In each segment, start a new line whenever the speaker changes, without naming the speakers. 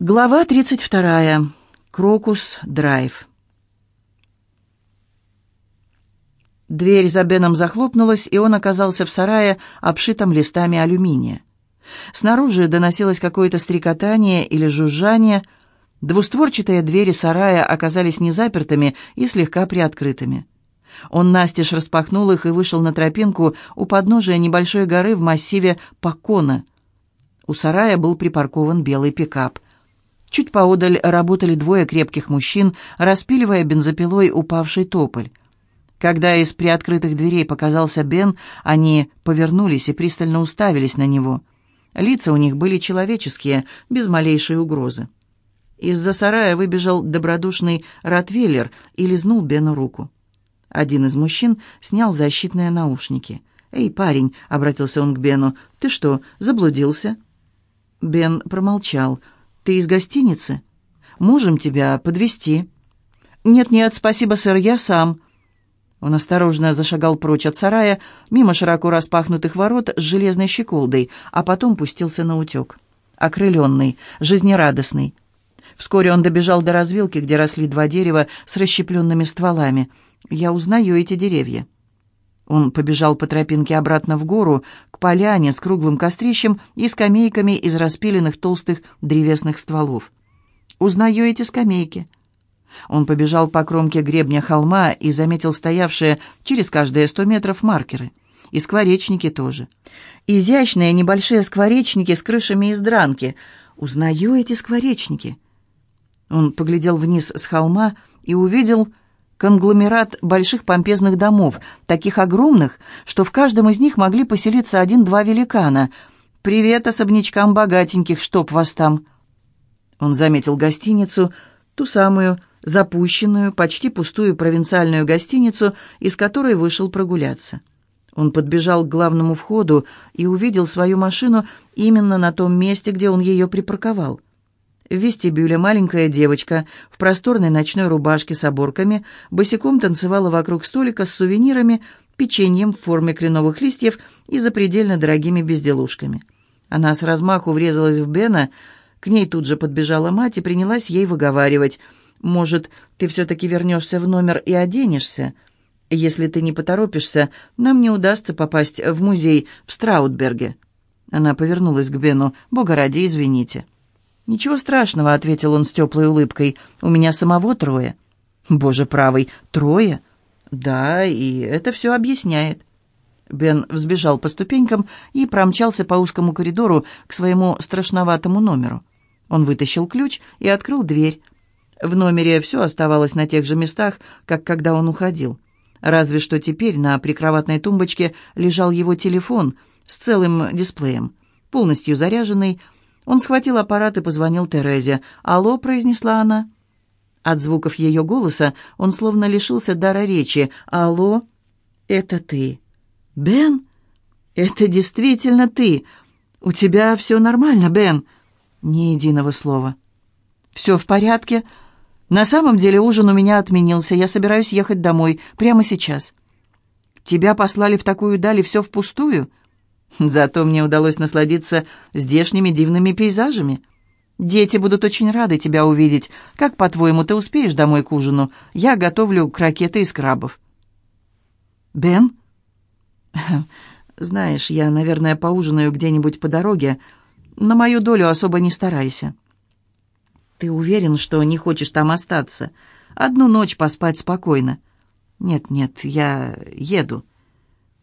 Глава 32. Крокус Драйв. Дверь за Беном захлопнулась, и он оказался в сарае, обшитом листами алюминия. Снаружи доносилось какое-то стрекотание или жужжание. Двустворчатые двери сарая оказались незапертыми и слегка приоткрытыми. Он настежь распахнул их и вышел на тропинку у подножия небольшой горы в массиве Пакона. У сарая был припаркован белый пикап. Чуть поодаль работали двое крепких мужчин, распиливая бензопилой упавший тополь. Когда из приоткрытых дверей показался Бен, они повернулись и пристально уставились на него. Лица у них были человеческие, без малейшей угрозы. Из-за сарая выбежал добродушный ротвейлер и лизнул Бену руку. Один из мужчин снял защитные наушники. «Эй, парень», — обратился он к Бену, — «ты что, заблудился?» Бен промолчал. «Ты из гостиницы? Можем тебя подвести «Нет-нет, спасибо, сэр, я сам». Он осторожно зашагал прочь от сарая, мимо широко распахнутых ворот с железной щеколдой, а потом пустился на утек. Окрыленный, жизнерадостный. Вскоре он добежал до развилки, где росли два дерева с расщепленными стволами. «Я узнаю эти деревья». Он побежал по тропинке обратно в гору, к поляне с круглым кострищем и скамейками из распиленных толстых древесных стволов. «Узнаю эти скамейки». Он побежал по кромке гребня холма и заметил стоявшие через каждые сто метров маркеры. И скворечники тоже. Изящные небольшие скворечники с крышами из дранки. «Узнаю эти скворечники». Он поглядел вниз с холма и увидел конгломерат больших помпезных домов, таких огромных, что в каждом из них могли поселиться один-два великана. «Привет особнячкам богатеньких, чтоб вас там!» Он заметил гостиницу, ту самую запущенную, почти пустую провинциальную гостиницу, из которой вышел прогуляться. Он подбежал к главному входу и увидел свою машину именно на том месте, где он ее припарковал. В вестибюле маленькая девочка в просторной ночной рубашке с оборками босиком танцевала вокруг столика с сувенирами, печеньем в форме кленовых листьев и запредельно дорогими безделушками. Она с размаху врезалась в Бена, к ней тут же подбежала мать и принялась ей выговаривать. «Может, ты все-таки вернешься в номер и оденешься? Если ты не поторопишься, нам не удастся попасть в музей в Страутберге». Она повернулась к Бену. «Бога ради, извините». «Ничего страшного», — ответил он с теплой улыбкой. «У меня самого трое». «Боже правый, трое?» «Да, и это все объясняет». Бен взбежал по ступенькам и промчался по узкому коридору к своему страшноватому номеру. Он вытащил ключ и открыл дверь. В номере все оставалось на тех же местах, как когда он уходил. Разве что теперь на прикроватной тумбочке лежал его телефон с целым дисплеем, полностью заряженный, он схватил аппарат и позвонил Терезе. «Алло», — произнесла она. От звуков ее голоса он словно лишился дара речи. «Алло, это ты?» «Бен? Это действительно ты? У тебя все нормально, Бен?» Ни единого слова. «Все в порядке?» «На самом деле ужин у меня отменился. Я собираюсь ехать домой прямо сейчас». «Тебя послали в такую даль и все впустую?» Зато мне удалось насладиться здешними дивными пейзажами. Дети будут очень рады тебя увидеть. Как, по-твоему, ты успеешь домой к ужину? Я готовлю крокеты из крабов». «Бен?» «Знаешь, я, наверное, поужинаю где-нибудь по дороге. На мою долю особо не старайся». «Ты уверен, что не хочешь там остаться? Одну ночь поспать спокойно?» «Нет-нет, я еду».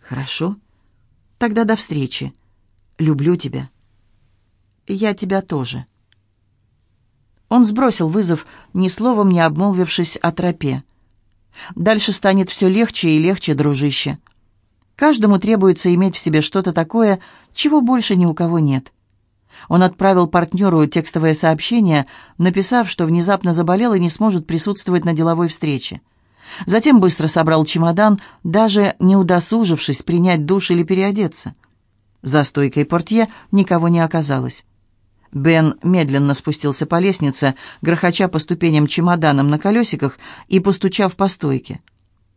«Хорошо». Тогда до встречи. Люблю тебя. Я тебя тоже. Он сбросил вызов, ни словом не обмолвившись о тропе. Дальше станет все легче и легче, дружище. Каждому требуется иметь в себе что-то такое, чего больше ни у кого нет. Он отправил партнеру текстовое сообщение, написав, что внезапно заболел и не сможет присутствовать на деловой встрече. Затем быстро собрал чемодан, даже не удосужившись принять душ или переодеться. За стойкой портье никого не оказалось. Бен медленно спустился по лестнице, грохоча по ступеням чемоданом на колесиках и постучав по стойке.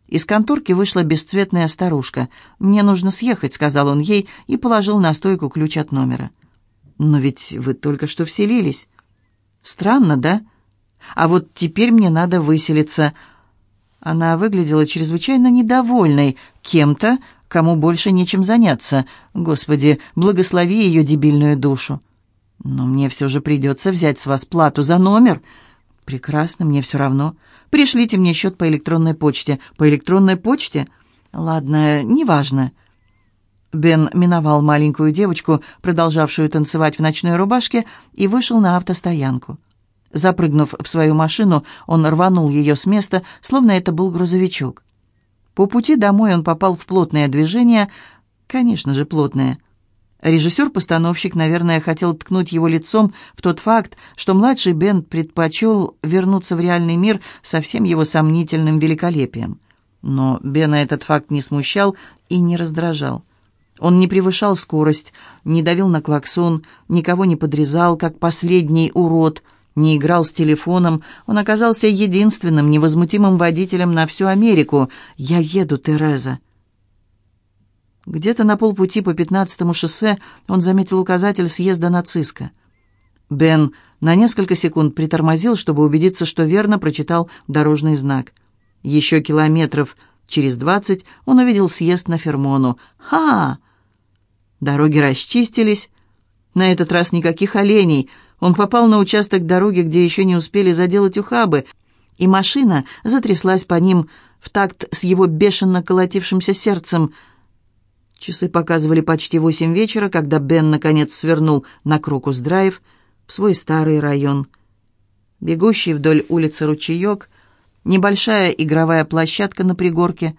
Из конторки вышла бесцветная старушка. «Мне нужно съехать», — сказал он ей и положил на стойку ключ от номера. «Но ведь вы только что вселились». Странно, да? А вот теперь мне надо выселиться. Она выглядела чрезвычайно недовольной кем-то, кому больше нечем заняться. Господи, благослови ее дебильную душу. Но мне все же придется взять с вас плату за номер. Прекрасно, мне все равно. Пришлите мне счет по электронной почте. По электронной почте? Ладно, неважно. Бен миновал маленькую девочку, продолжавшую танцевать в ночной рубашке, и вышел на автостоянку. Запрыгнув в свою машину, он рванул ее с места, словно это был грузовичок. По пути домой он попал в плотное движение, конечно же, плотное. Режиссер-постановщик, наверное, хотел ткнуть его лицом в тот факт, что младший Бен предпочел вернуться в реальный мир со всем его сомнительным великолепием. Но Бена этот факт не смущал и не раздражал. Он не превышал скорость, не давил на клаксон, никого не подрезал, как последний урод, не играл с телефоном. Он оказался единственным невозмутимым водителем на всю Америку. «Я еду, Тереза». Где-то на полпути по 15-му шоссе он заметил указатель съезда на Циско. Бен на несколько секунд притормозил, чтобы убедиться, что верно прочитал дорожный знак. Еще километров через двадцать он увидел съезд на Фермону. «Ха!» Дороги расчистились. На этот раз никаких оленей. Он попал на участок дороги, где еще не успели заделать ухабы, и машина затряслась по ним в такт с его бешено колотившимся сердцем. Часы показывали почти восемь вечера, когда Бен наконец свернул на Крокус-драйв в свой старый район. Бегущий вдоль улицы ручеек, небольшая игровая площадка на пригорке,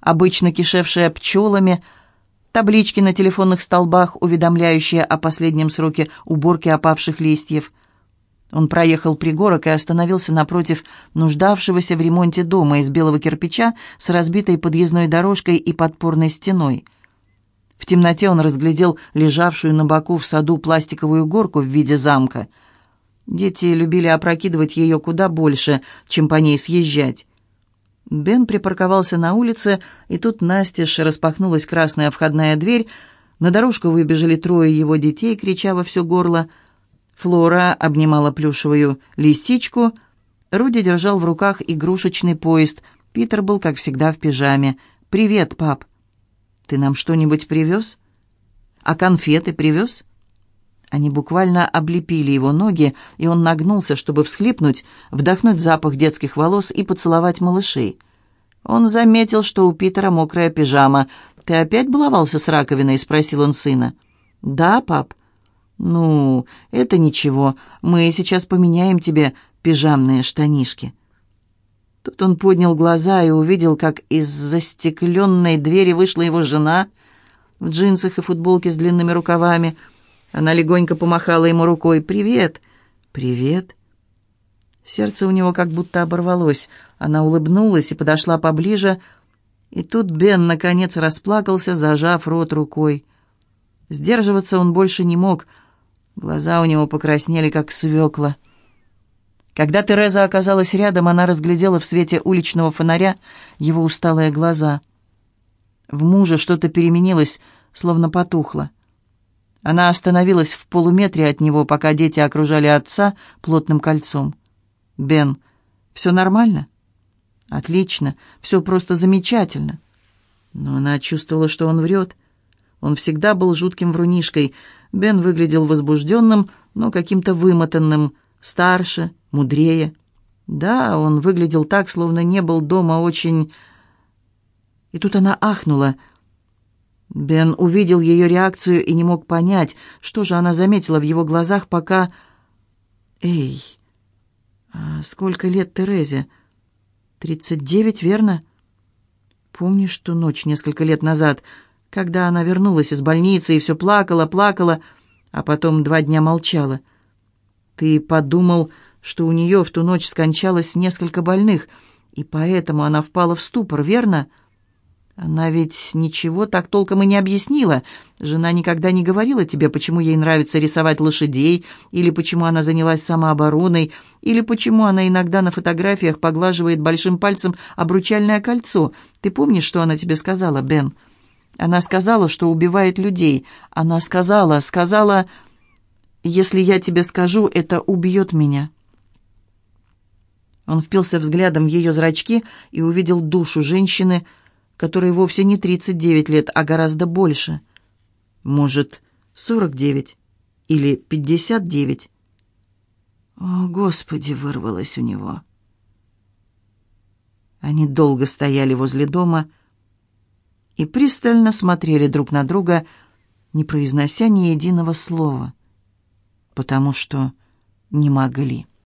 обычно кишевшая пчелами — таблички на телефонных столбах, уведомляющие о последнем сроке уборки опавших листьев. Он проехал пригорок и остановился напротив нуждавшегося в ремонте дома из белого кирпича с разбитой подъездной дорожкой и подпорной стеной. В темноте он разглядел лежавшую на боку в саду пластиковую горку в виде замка. Дети любили опрокидывать ее куда больше, чем по ней съезжать. Бен припарковался на улице, и тут настежь распахнулась красная входная дверь. На дорожку выбежали трое его детей, крича во все горло. Флора обнимала плюшевую лисичку. Руди держал в руках игрушечный поезд. Питер был, как всегда, в пижаме. «Привет, пап!» «Ты нам что-нибудь привез?» «А конфеты привез?» Они буквально облепили его ноги, и он нагнулся, чтобы всхлипнуть, вдохнуть запах детских волос и поцеловать малышей. Он заметил, что у Питера мокрая пижама. «Ты опять баловался с раковиной?» — спросил он сына. «Да, пап». «Ну, это ничего. Мы сейчас поменяем тебе пижамные штанишки». Тут он поднял глаза и увидел, как из застекленной двери вышла его жена в джинсах и футболке с длинными рукавами — она легонько помахала ему рукой. «Привет!» «Привет!» Сердце у него как будто оборвалось. Она улыбнулась и подошла поближе. И тут Бен, наконец, расплакался, зажав рот рукой. Сдерживаться он больше не мог. Глаза у него покраснели, как свекла. Когда Тереза оказалась рядом, она разглядела в свете уличного фонаря его усталые глаза. В муже что-то переменилось, словно потухло. Она остановилась в полуметре от него, пока дети окружали отца плотным кольцом. «Бен, все нормально?» «Отлично, все просто замечательно». Но она чувствовала, что он врет. Он всегда был жутким врунишкой. Бен выглядел возбужденным, но каким-то вымотанным, старше, мудрее. Да, он выглядел так, словно не был дома очень... И тут она ахнула — Бен увидел ее реакцию и не мог понять, что же она заметила в его глазах, пока... «Эй, а сколько лет Терезе? Тридцать девять, верно?» «Помнишь ту ночь несколько лет назад, когда она вернулась из больницы и все плакала, плакала, а потом два дня молчала? Ты подумал, что у нее в ту ночь скончалось несколько больных, и поэтому она впала в ступор, верно?» Она ведь ничего так толком и не объяснила. Жена никогда не говорила тебе, почему ей нравится рисовать лошадей, или почему она занялась самообороной, или почему она иногда на фотографиях поглаживает большим пальцем обручальное кольцо. Ты помнишь, что она тебе сказала, Бен? Она сказала, что убивает людей. Она сказала, сказала... Если я тебе скажу, это убьет меня». Он впился взглядом в ее зрачки и увидел душу женщины, которой вовсе не 39 лет, а гораздо больше. Может, 49 или 59. «О, Господи!» — вырвалось у него. Они долго стояли возле дома и пристально смотрели друг на друга, не произнося ни единого слова, потому что не могли.